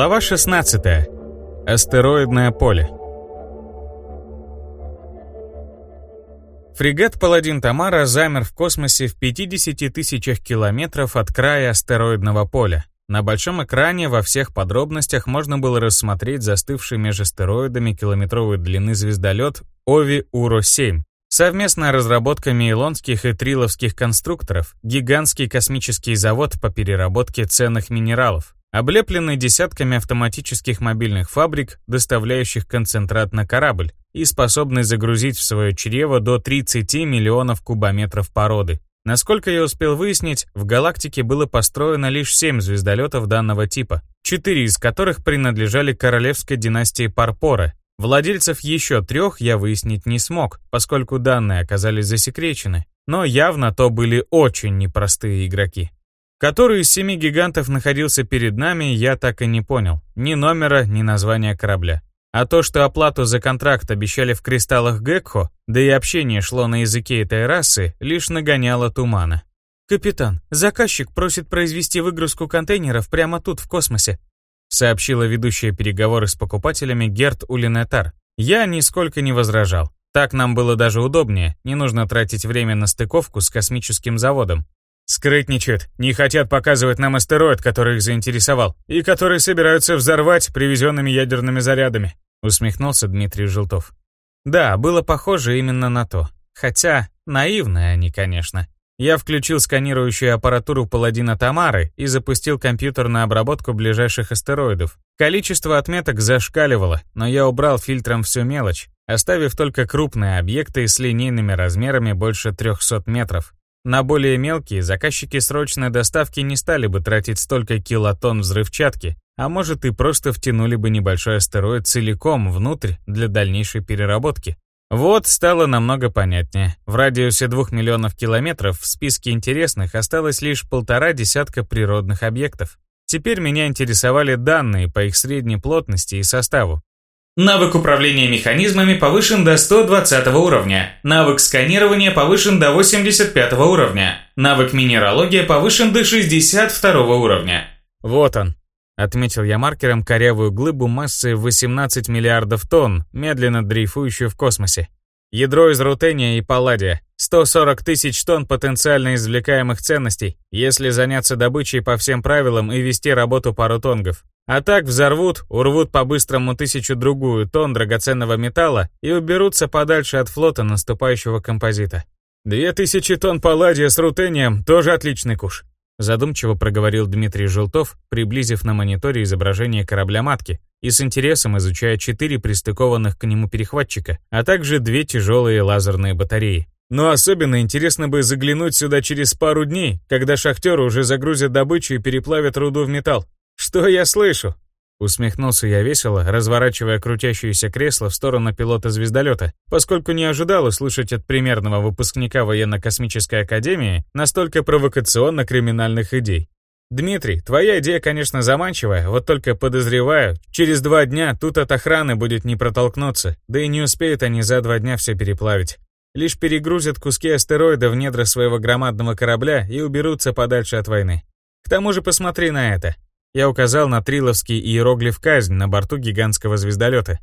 Глава 16. Астероидное поле. Фрегат «Паладин Тамара» замер в космосе в 50 тысячах километров от края астероидного поля. На большом экране во всех подробностях можно было рассмотреть застывший между астероидами километровой длины звездолет ОВИ-УРО-7. Совместная разработка мейлонских и триловских конструкторов, гигантский космический завод по переработке ценных минералов, облепленный десятками автоматических мобильных фабрик, доставляющих концентрат на корабль, и способный загрузить в свое чрево до 30 миллионов кубометров породы. Насколько я успел выяснить, в галактике было построено лишь 7 звездолетов данного типа, 4 из которых принадлежали королевской династии Парпора. Владельцев еще трех я выяснить не смог, поскольку данные оказались засекречены, но явно то были очень непростые игроки. Который из семи гигантов находился перед нами, я так и не понял. Ни номера, ни названия корабля. А то, что оплату за контракт обещали в кристаллах Гекхо, да и общение шло на языке этой расы, лишь нагоняло тумана. «Капитан, заказчик просит произвести выгрузку контейнеров прямо тут, в космосе», сообщила ведущая переговоры с покупателями Герт Улинетар. Я нисколько не возражал. Так нам было даже удобнее, не нужно тратить время на стыковку с космическим заводом. Скрытничают, не хотят показывать нам астероид, который их заинтересовал, и который собираются взорвать привезенными ядерными зарядами», усмехнулся Дмитрий Желтов. Да, было похоже именно на то. Хотя, наивные они, конечно. Я включил сканирующую аппаратуру паладина Тамары и запустил компьютер на обработку ближайших астероидов. Количество отметок зашкаливало, но я убрал фильтром всю мелочь, оставив только крупные объекты с линейными размерами больше 300 метров. На более мелкие заказчики срочной доставки не стали бы тратить столько килотонн взрывчатки, а может и просто втянули бы небольшой астероид целиком внутрь для дальнейшей переработки. Вот стало намного понятнее. В радиусе двух миллионов километров в списке интересных осталось лишь полтора десятка природных объектов. Теперь меня интересовали данные по их средней плотности и составу. Навык управления механизмами повышен до 120 уровня. Навык сканирования повышен до 85 уровня. Навык минералогия повышен до 62 уровня. Вот он. Отметил я маркером корявую глыбу массой 18 миллиардов тонн, медленно дрейфующую в космосе. Ядро из рутения и палладия. 140 тысяч тонн потенциально извлекаемых ценностей, если заняться добычей по всем правилам и вести работу пару тонгов. А так взорвут, урвут по-быстрому тысячу-другую тонн драгоценного металла и уберутся подальше от флота наступающего композита. «Две тысячи тонн палладия с рутением — тоже отличный куш», задумчиво проговорил Дмитрий Желтов, приблизив на мониторе изображение корабля-матки и с интересом изучая четыре пристыкованных к нему перехватчика, а также две тяжелые лазерные батареи. Но особенно интересно бы заглянуть сюда через пару дней, когда шахтеры уже загрузят добычу и переплавят руду в металл. «Что я слышу?» Усмехнулся я весело, разворачивая крутящееся кресло в сторону пилота звездолета, поскольку не ожидал услышать от примерного выпускника военно-космической академии настолько провокационно-криминальных идей. «Дмитрий, твоя идея, конечно, заманчивая, вот только подозреваю, через два дня тут от охраны будет не протолкнуться, да и не успеют они за два дня все переплавить. Лишь перегрузят куски астероида в недра своего громадного корабля и уберутся подальше от войны. К тому же посмотри на это. Я указал на триловский иероглиф «Казнь» на борту гигантского звездолета.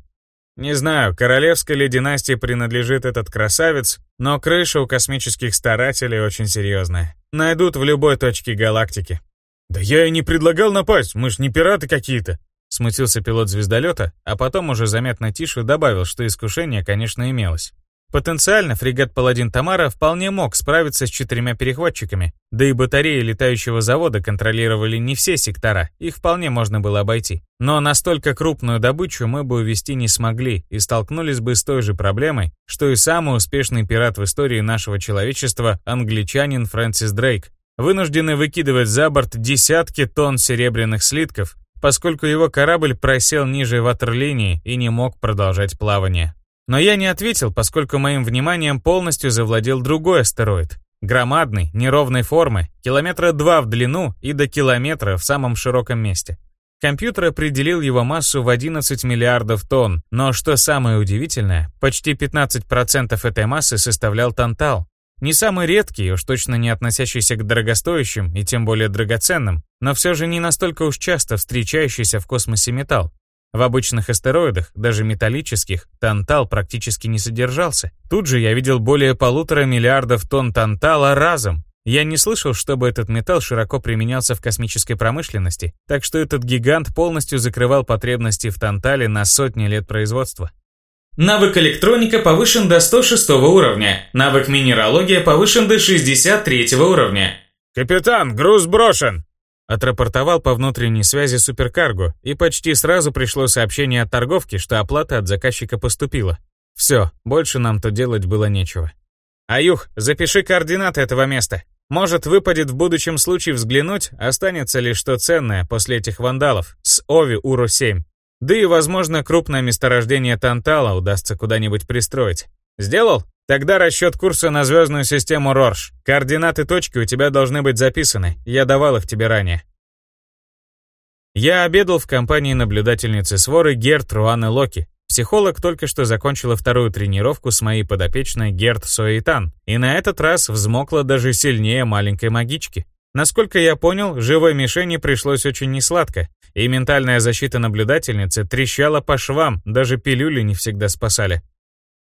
Не знаю, королевской ли династии принадлежит этот красавец, но крыша у космических старателей очень серьезная. Найдут в любой точке галактики. «Да я и не предлагал напасть, мы ж не пираты какие-то», смутился пилот звездолета, а потом уже заметно тише добавил, что искушение, конечно, имелось. Потенциально фрегат «Паладин Тамара» вполне мог справиться с четырьмя перехватчиками, да и батареи летающего завода контролировали не все сектора, их вполне можно было обойти. Но настолько крупную добычу мы бы увести не смогли и столкнулись бы с той же проблемой, что и самый успешный пират в истории нашего человечества, англичанин Фрэнсис Дрейк, вынужденный выкидывать за борт десятки тонн серебряных слитков, поскольку его корабль просел ниже ватерлинии и не мог продолжать плавание. Но я не ответил, поскольку моим вниманием полностью завладел другой астероид. Громадный, неровной формы, километра два в длину и до километра в самом широком месте. Компьютер определил его массу в 11 миллиардов тонн, но что самое удивительное, почти 15% этой массы составлял Тантал. Не самый редкий, уж точно не относящийся к дорогостоящим и тем более драгоценным, но все же не настолько уж часто встречающийся в космосе металл. В обычных астероидах, даже металлических, тантал практически не содержался. Тут же я видел более полутора миллиардов тонн тантала разом. Я не слышал, чтобы этот металл широко применялся в космической промышленности, так что этот гигант полностью закрывал потребности в тантале на сотни лет производства. Навык электроника повышен до 106 уровня. Навык минералогия повышен до 63 уровня. «Капитан, груз брошен!» Отрапортовал по внутренней связи суперкарго, и почти сразу пришло сообщение от торговки, что оплата от заказчика поступила. Все, больше нам тут делать было нечего. «Аюх, запиши координаты этого места. Может, выпадет в будущем случае взглянуть, останется ли что ценное после этих вандалов с Ови Уру-7. Да и, возможно, крупное месторождение Тантала удастся куда-нибудь пристроить. Сделал? Тогда расчет курса на звездную систему Рорш. Координаты точки у тебя должны быть записаны. Я давал их тебе ранее. Я обедал в компании наблюдательницы своры Герт Руаны Локи. Психолог только что закончила вторую тренировку с моей подопечной Герт Соитан, и на этот раз взмокла даже сильнее маленькой магички. Насколько я понял, живой мишени пришлось очень несладко, и ментальная защита наблюдательницы трещала по швам, даже пилюли не всегда спасали.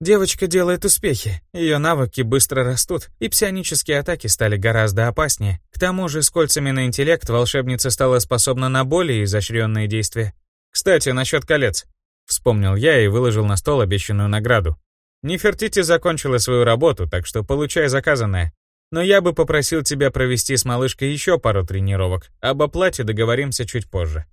Девочка делает успехи, ее навыки быстро растут, и псионические атаки стали гораздо опаснее. К тому же с кольцами на интеллект волшебница стала способна на более изощренные действия. Кстати, насчет колец. Вспомнил я и выложил на стол обещанную награду. Нефертити закончила свою работу, так что получай заказанное. Но я бы попросил тебя провести с малышкой еще пару тренировок. Об оплате договоримся чуть позже.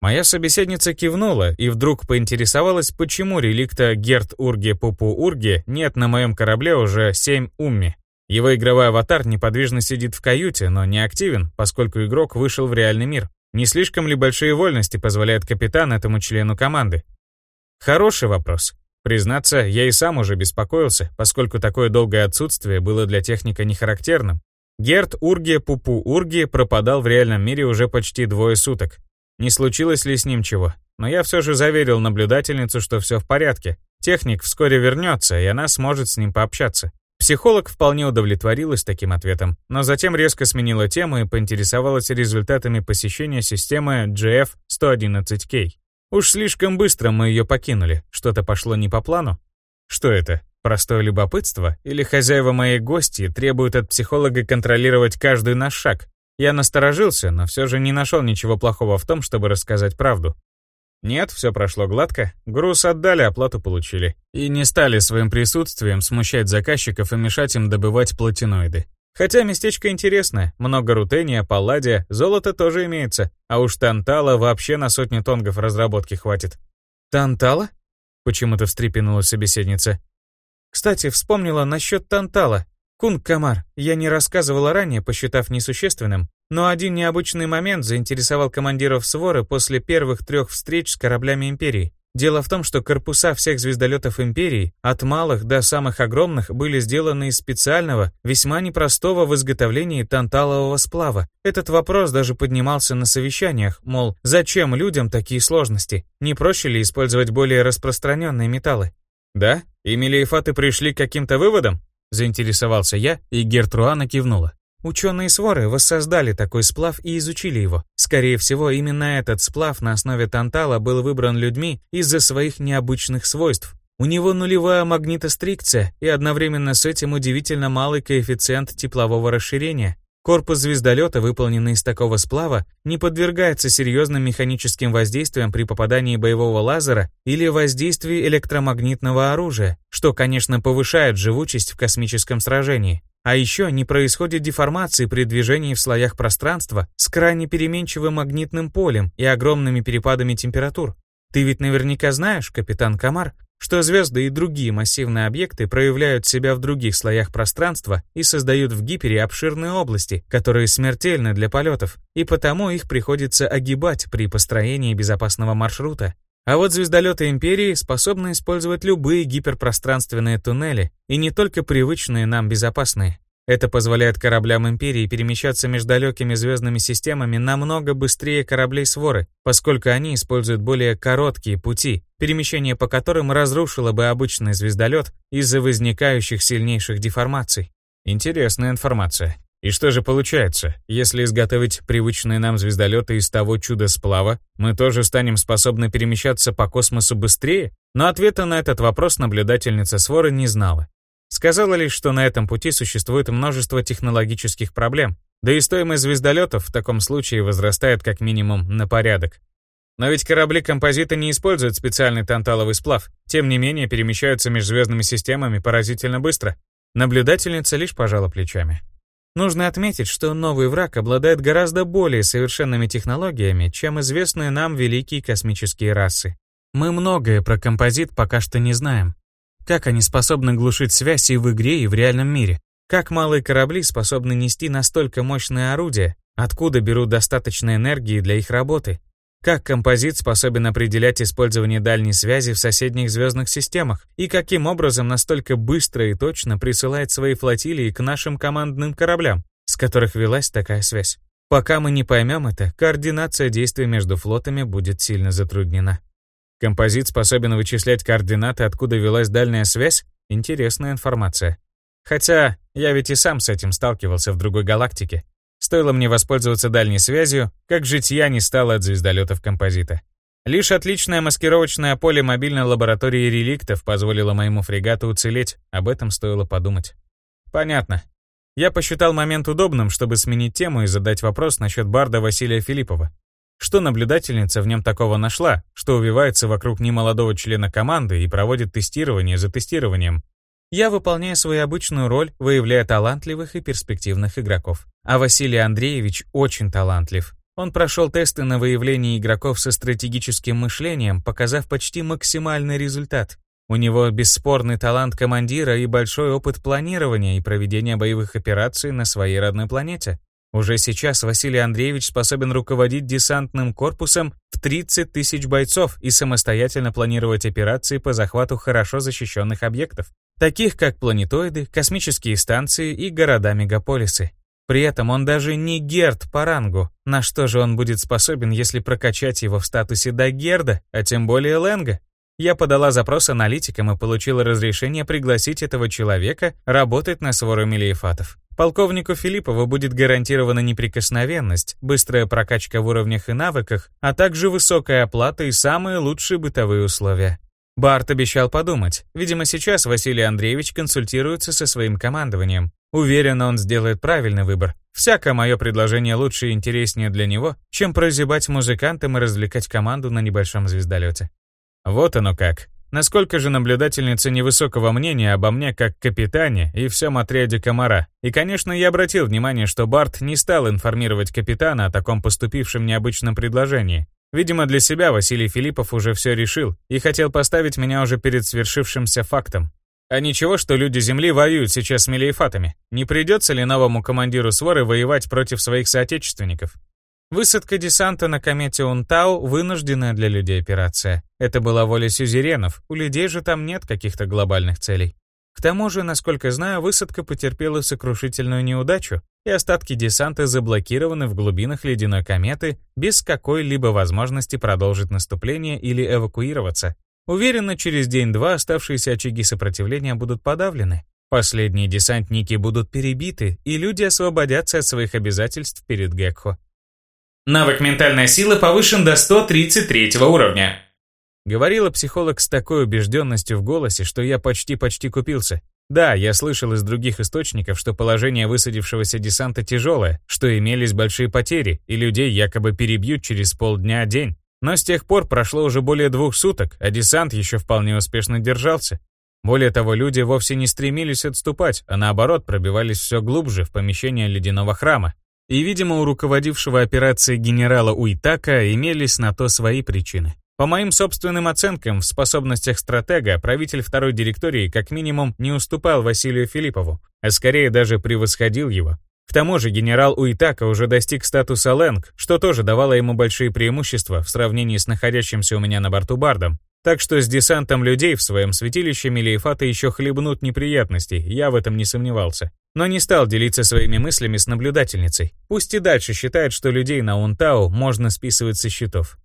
Моя собеседница кивнула и вдруг поинтересовалась, почему реликта Герт Урге Пупу Урге нет на моем корабле уже 7 умми. Его игровой аватар неподвижно сидит в каюте, но не активен, поскольку игрок вышел в реальный мир. Не слишком ли большие вольности позволяет капитан этому члену команды? Хороший вопрос. Признаться, я и сам уже беспокоился, поскольку такое долгое отсутствие было для техника нехарактерным. Герт Урге Пупу Урге пропадал в реальном мире уже почти двое суток. Не случилось ли с ним чего? Но я все же заверил наблюдательницу, что все в порядке. Техник вскоре вернется, и она сможет с ним пообщаться. Психолог вполне удовлетворилась таким ответом, но затем резко сменила тему и поинтересовалась результатами посещения системы GF-111K. Уж слишком быстро мы ее покинули, что-то пошло не по плану. Что это, простое любопытство? Или хозяева моей гости требуют от психолога контролировать каждый наш шаг? Я насторожился, но все же не нашел ничего плохого в том, чтобы рассказать правду. Нет, все прошло гладко, груз отдали, оплату получили. И не стали своим присутствием смущать заказчиков и мешать им добывать платиноиды. Хотя местечко интересное, много рутения, палладия, золото тоже имеется, а уж тантала вообще на сотни тонгов разработки хватит. «Тантала?» — почему-то встрепенулась собеседница. «Кстати, вспомнила насчет тантала. Кунг-Камар, я не рассказывала ранее, посчитав несущественным, но один необычный момент заинтересовал командиров своры после первых трех встреч с кораблями Империи. Дело в том, что корпуса всех звездолетов Империи, от малых до самых огромных, были сделаны из специального, весьма непростого в изготовлении танталового сплава. Этот вопрос даже поднимался на совещаниях, мол, зачем людям такие сложности? Не проще ли использовать более распространенные металлы? Да? И Мелиефаты пришли к каким-то выводам? Заинтересовался я, и Гертруана кивнула. Ученые своры воссоздали такой сплав и изучили его. Скорее всего, именно этот сплав на основе тантала был выбран людьми из-за своих необычных свойств. У него нулевая магнитострикция и одновременно с этим удивительно малый коэффициент теплового расширения. Корпус звездолета, выполненный из такого сплава, не подвергается серьезным механическим воздействиям при попадании боевого лазера или воздействии электромагнитного оружия, что, конечно, повышает живучесть в космическом сражении. А еще не происходит деформации при движении в слоях пространства с крайне переменчивым магнитным полем и огромными перепадами температур. Ты ведь наверняка знаешь, капитан Камар, что звезды и другие массивные объекты проявляют себя в других слоях пространства и создают в гипере обширные области, которые смертельны для полетов, и потому их приходится огибать при построении безопасного маршрута. А вот звездолеты Империи способны использовать любые гиперпространственные туннели, и не только привычные нам безопасные. Это позволяет кораблям Империи перемещаться между далекими звездными системами намного быстрее кораблей своры, поскольку они используют более короткие пути, перемещение по которым разрушило бы обычный звездолет из-за возникающих сильнейших деформаций. Интересная информация. И что же получается, если изготовить привычные нам звездолеты из того чуда-сплава, мы тоже станем способны перемещаться по космосу быстрее? Но ответа на этот вопрос наблюдательница Свора не знала. Сказала лишь, что на этом пути существует множество технологических проблем, да и стоимость звездолетов в таком случае возрастает как минимум на порядок. Но ведь корабли композита не используют специальный танталовый сплав, тем не менее перемещаются межзвездными системами поразительно быстро. Наблюдательница лишь пожала плечами. Нужно отметить, что новый враг обладает гораздо более совершенными технологиями, чем известные нам великие космические расы. Мы многое про композит пока что не знаем. Как они способны глушить связь и в игре, и в реальном мире? Как малые корабли способны нести настолько мощные орудия? Откуда берут достаточно энергии для их работы? Как композит способен определять использование дальней связи в соседних звездных системах и каким образом настолько быстро и точно присылает свои флотилии к нашим командным кораблям, с которых велась такая связь. Пока мы не поймем это, координация действий между флотами будет сильно затруднена. Композит способен вычислять координаты, откуда велась дальняя связь? Интересная информация. Хотя я ведь и сам с этим сталкивался в другой галактике. Стоило мне воспользоваться дальней связью, как житья не стало от звездолетов композита. Лишь отличное маскировочное поле мобильной лаборатории реликтов позволило моему фрегату уцелеть, об этом стоило подумать. Понятно. Я посчитал момент удобным, чтобы сменить тему и задать вопрос насчет барда Василия Филиппова. Что наблюдательница в нем такого нашла, что увивается вокруг немолодого члена команды и проводит тестирование за тестированием, я выполняю свою обычную роль, выявляя талантливых и перспективных игроков. А Василий Андреевич очень талантлив. Он прошел тесты на выявление игроков со стратегическим мышлением, показав почти максимальный результат. У него бесспорный талант командира и большой опыт планирования и проведения боевых операций на своей родной планете. Уже сейчас Василий Андреевич способен руководить десантным корпусом в 30 тысяч бойцов и самостоятельно планировать операции по захвату хорошо защищенных объектов таких как планетоиды, космические станции и города-мегаполисы. При этом он даже не Герд по рангу, на что же он будет способен, если прокачать его в статусе до Герда, а тем более Ленга? Я подала запрос аналитикам и получила разрешение пригласить этого человека работать на свору Мелиефатов. Полковнику Филиппову будет гарантирована неприкосновенность, быстрая прокачка в уровнях и навыках, а также высокая оплата и самые лучшие бытовые условия. Барт обещал подумать. Видимо, сейчас Василий Андреевич консультируется со своим командованием. Уверен, он сделает правильный выбор. Всякое мое предложение лучше и интереснее для него, чем прозябать музыкантам и развлекать команду на небольшом звездолете. Вот оно как. Насколько же наблюдательница невысокого мнения обо мне как капитане и всем отряде комара. И, конечно, я обратил внимание, что Барт не стал информировать капитана о таком поступившем необычном предложении. Видимо, для себя Василий Филиппов уже все решил и хотел поставить меня уже перед свершившимся фактом. А ничего, что люди Земли воюют сейчас с мелиефатами. Не придется ли новому командиру своры воевать против своих соотечественников? Высадка десанта на комете Унтау — вынужденная для людей операция. Это была воля сюзеренов, у людей же там нет каких-то глобальных целей. К тому же, насколько знаю, высадка потерпела сокрушительную неудачу, и остатки десанта заблокированы в глубинах ледяной кометы без какой-либо возможности продолжить наступление или эвакуироваться. Уверенно, через день-два оставшиеся очаги сопротивления будут подавлены. Последние десантники будут перебиты, и люди освободятся от своих обязательств перед Гекхо. Навык ментальная сила повышен до 133 уровня. Говорила психолог с такой убежденностью в голосе, что я почти-почти купился. Да, я слышал из других источников, что положение высадившегося десанта тяжелое, что имелись большие потери, и людей якобы перебьют через полдня-день. Но с тех пор прошло уже более двух суток, а десант еще вполне успешно держался. Более того, люди вовсе не стремились отступать, а наоборот пробивались все глубже в помещение ледяного храма. И, видимо, у руководившего операцией генерала Уитака имелись на то свои причины. По моим собственным оценкам, в способностях стратега правитель второй директории как минимум не уступал Василию Филиппову, а скорее даже превосходил его. К тому же генерал Уитака уже достиг статуса Лэнг, что тоже давало ему большие преимущества в сравнении с находящимся у меня на борту Бардом. Так что с десантом людей в своем святилище Мелиефата еще хлебнут неприятностей, я в этом не сомневался. Но не стал делиться своими мыслями с наблюдательницей. Пусть и дальше считает, что людей на Унтау можно списывать со счетов.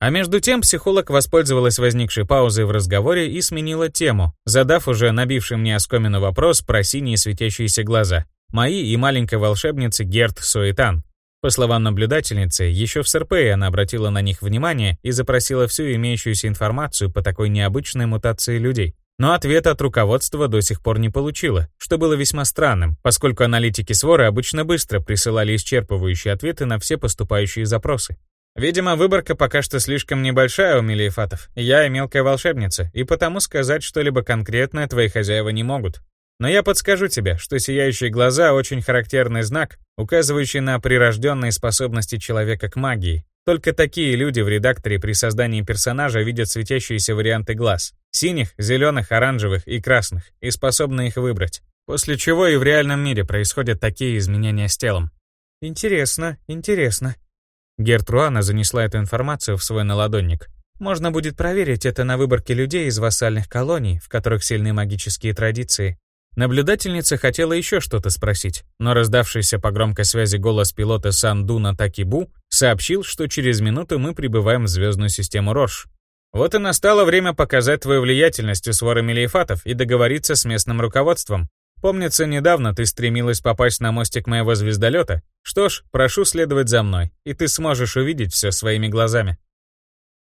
А между тем психолог воспользовалась возникшей паузой в разговоре и сменила тему, задав уже набивший мне оскомину вопрос про синие светящиеся глаза. Мои и маленькой волшебницы Герт Суэтан. По словам наблюдательницы, еще в СРП она обратила на них внимание и запросила всю имеющуюся информацию по такой необычной мутации людей. Но ответа от руководства до сих пор не получила, что было весьма странным, поскольку аналитики своры обычно быстро присылали исчерпывающие ответы на все поступающие запросы. Видимо, выборка пока что слишком небольшая у Мелиефатов. Я и мелкая волшебница, и потому сказать что-либо конкретное твои хозяева не могут. Но я подскажу тебе, что сияющие глаза — очень характерный знак, указывающий на прирожденные способности человека к магии. Только такие люди в редакторе при создании персонажа видят светящиеся варианты глаз. Синих, зеленых, оранжевых и красных, и способны их выбрать. После чего и в реальном мире происходят такие изменения с телом. Интересно, интересно. Гертруана занесла эту информацию в свой наладонник. Можно будет проверить это на выборке людей из вассальных колоний, в которых сильны магические традиции. Наблюдательница хотела еще что-то спросить, но раздавшийся по громкой связи голос пилота Сандуна Такибу сообщил, что через минуту мы прибываем в звездную систему Рош. Вот и настало время показать твою влиятельность у своры Мелиефатов и договориться с местным руководством. Помнится, недавно ты стремилась попасть на мостик моего звездолета. Что ж, прошу следовать за мной, и ты сможешь увидеть все своими глазами.